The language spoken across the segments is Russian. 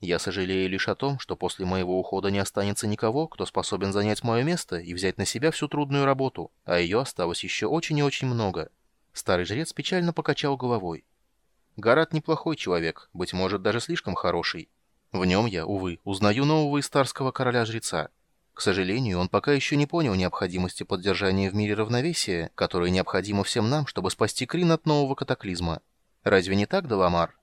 Я сожалею лишь о том, что после моего ухода не останется никого, кто способен занять мое место и взять на себя всю трудную работу, а ее осталось еще очень и очень много». Старый жрец печально покачал головой. Гарат неплохой человек, быть может, даже слишком хороший. В нем я, увы, узнаю нового истарского короля-жреца. К сожалению, он пока еще не понял необходимости поддержания в мире равновесия, которое необходимо всем нам, чтобы спасти Крин от нового катаклизма. Разве не так, Даламар?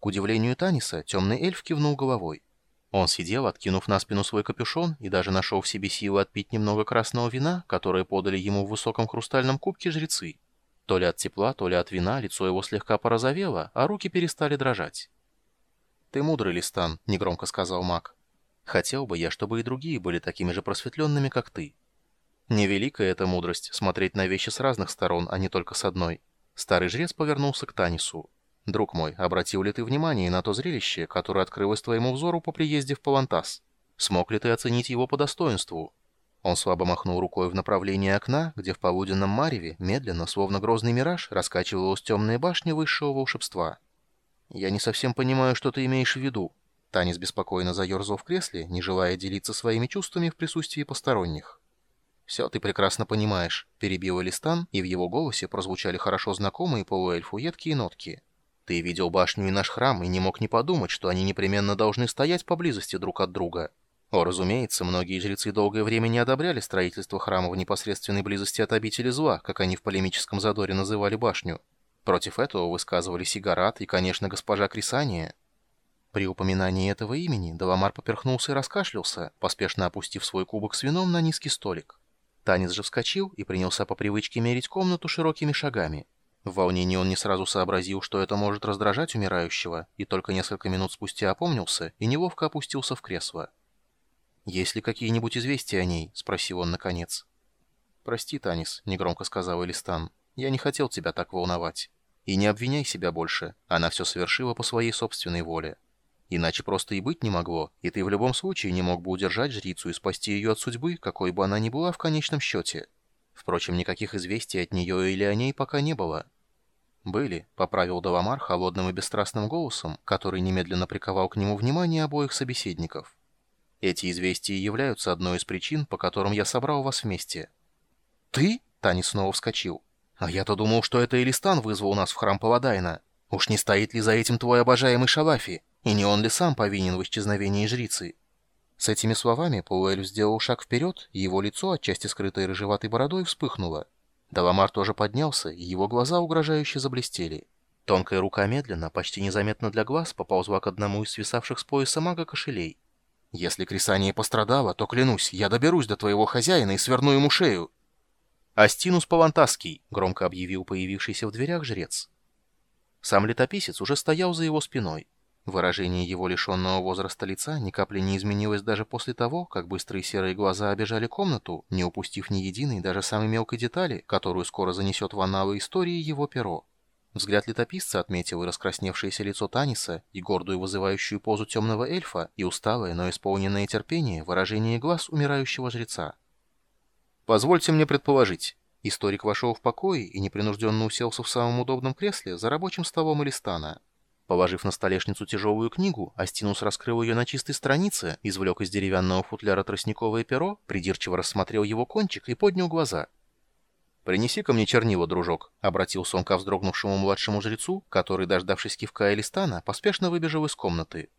К удивлению Таниса, темный эльф кивнул головой. Он сидел, откинув на спину свой капюшон, и даже нашел в себе силы отпить немного красного вина, которое подали ему в высоком хрустальном кубке жрецы. То ли от тепла, то ли от вина лицо его слегка порозовело, а руки перестали дрожать. «Ты мудрый, Листан», — негромко сказал маг. «Хотел бы я, чтобы и другие были такими же просветленными, как ты». Невеликая эта мудрость — смотреть на вещи с разных сторон, а не только с одной. Старый жрец повернулся к Танису. «Друг мой, обратил ли ты внимание на то зрелище, которое открылось твоему взору по приезде в Палантас? Смог ли ты оценить его по достоинству?» Он слабо махнул рукой в направлении окна, где в полуденном мареве, медленно, словно грозный мираж, раскачивалась темная башня высшего волшебства. «Я не совсем понимаю, что ты имеешь в виду». Танис беспокойно заерзал в кресле, не желая делиться своими чувствами в присутствии посторонних. «Все ты прекрасно понимаешь», — перебил Элистан, и в его голосе прозвучали хорошо знакомые полуэльфу едкие нотки. «Ты видел башню и наш храм и не мог не подумать, что они непременно должны стоять поблизости друг от друга». О, разумеется, многие жрецы долгое время не одобряли строительство храма в непосредственной близости от обители зла, как они в полемическом задоре называли башню. Против этого высказывались и Гарат, и, конечно, госпожа Крисания. При упоминании этого имени Даламар поперхнулся и раскашлялся, поспешно опустив свой кубок с вином на низкий столик. Танец же вскочил и принялся по привычке мерить комнату широкими шагами. В волнении он не сразу сообразил, что это может раздражать умирающего, и только несколько минут спустя опомнился и неловко опустился в кресло. «Есть ли какие-нибудь известия о ней?» — спросил он наконец. «Прости, Танис», — негромко сказал Элистан. «Я не хотел тебя так волновать. И не обвиняй себя больше. Она все совершила по своей собственной воле. Иначе просто и быть не могло, и ты в любом случае не мог бы удержать жрицу и спасти ее от судьбы, какой бы она ни была в конечном счете. Впрочем, никаких известий от нее или о ней пока не было». «Были», — поправил Даламар холодным и бесстрастным голосом, который немедленно приковал к нему внимание обоих собеседников. Эти известия являются одной из причин, по которым я собрал вас вместе». «Ты?» — Тани снова вскочил. «А я-то думал, что это Элистан вызвал нас в храм Паладайна. Уж не стоит ли за этим твой обожаемый Шалафи? И не он ли сам повинен в исчезновении жрицы?» С этими словами Пауэль сделал шаг вперед, и его лицо, отчасти скрытое рыжеватой бородой, вспыхнуло. Даламар тоже поднялся, и его глаза угрожающе заблестели. Тонкая рука медленно, почти незаметно для глаз, поползла к одному из свисавших с пояса мага кошелей. Если Крисания пострадала, то, клянусь, я доберусь до твоего хозяина и сверну ему шею». «Астинус Палантаский», — громко объявил появившийся в дверях жрец. Сам летописец уже стоял за его спиной. Выражение его лишенного возраста лица ни капли не изменилось даже после того, как быстрые серые глаза обежали комнату, не упустив ни единой, даже самой мелкой детали, которую скоро занесет в анналы истории его перо. Взгляд летописца отметил и раскрасневшееся лицо Таниса, и гордую вызывающую позу темного эльфа, и усталое, но исполненное терпение выражение глаз умирающего жреца. «Позвольте мне предположить». Историк вошел в покой и непринужденно уселся в самом удобном кресле за рабочим столом Элистана. Положив на столешницу тяжелую книгу, Астинус раскрыл ее на чистой странице, извлек из деревянного футляра тростниковое перо, придирчиво рассмотрел его кончик и поднял глаза — «Принеси ко мне чернила, дружок», — обратился он ко вздрогнувшему младшему жрецу, который, дождавшись кивка Элистана, поспешно выбежал из комнаты.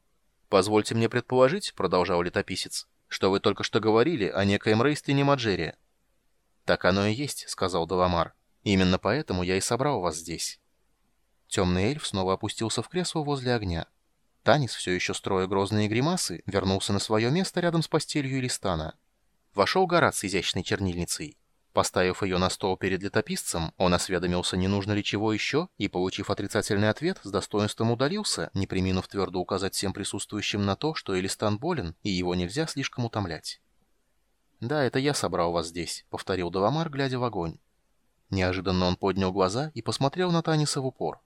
«Позвольте мне предположить», — продолжал летописец, «что вы только что говорили о некоем Рейстлине Маджере». «Так оно и есть», — сказал Даламар. «Именно поэтому я и собрал вас здесь». Темный эльф снова опустился в кресло возле огня. Танис, все еще строя грозные гримасы, вернулся на свое место рядом с постелью Элистана. Вошел Гарат с изящной чернильницей. Поставив ее на стол перед летописцем, он осведомился, не нужно ли чего еще, и, получив отрицательный ответ, с достоинством удалился, не приминув твердо указать всем присутствующим на то, что Элистан болен, и его нельзя слишком утомлять. «Да, это я собрал вас здесь», — повторил Даламар, глядя в огонь. Неожиданно он поднял глаза и посмотрел на Таниса в упор.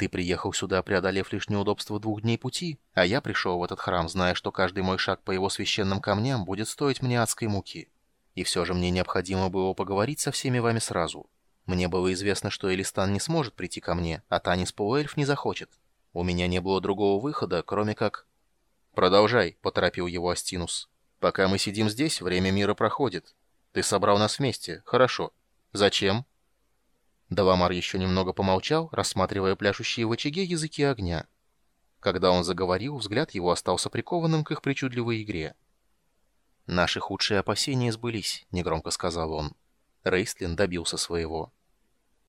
«Ты приехал сюда, преодолев лишь неудобства двух дней пути, а я пришел в этот храм, зная, что каждый мой шаг по его священным камням будет стоить мне адской муки». И все же мне необходимо было поговорить со всеми вами сразу. Мне было известно, что Элистан не сможет прийти ко мне, а Танис Пауэльф не захочет. У меня не было другого выхода, кроме как... «Продолжай», — поторопил его Астинус. «Пока мы сидим здесь, время мира проходит. Ты собрал нас вместе. Хорошо. Зачем?» Даламар еще немного помолчал, рассматривая пляшущие в очаге языки огня. Когда он заговорил, взгляд его остался прикованным к их причудливой игре. «Наши худшие опасения сбылись», — негромко сказал он. Рейстлин добился своего.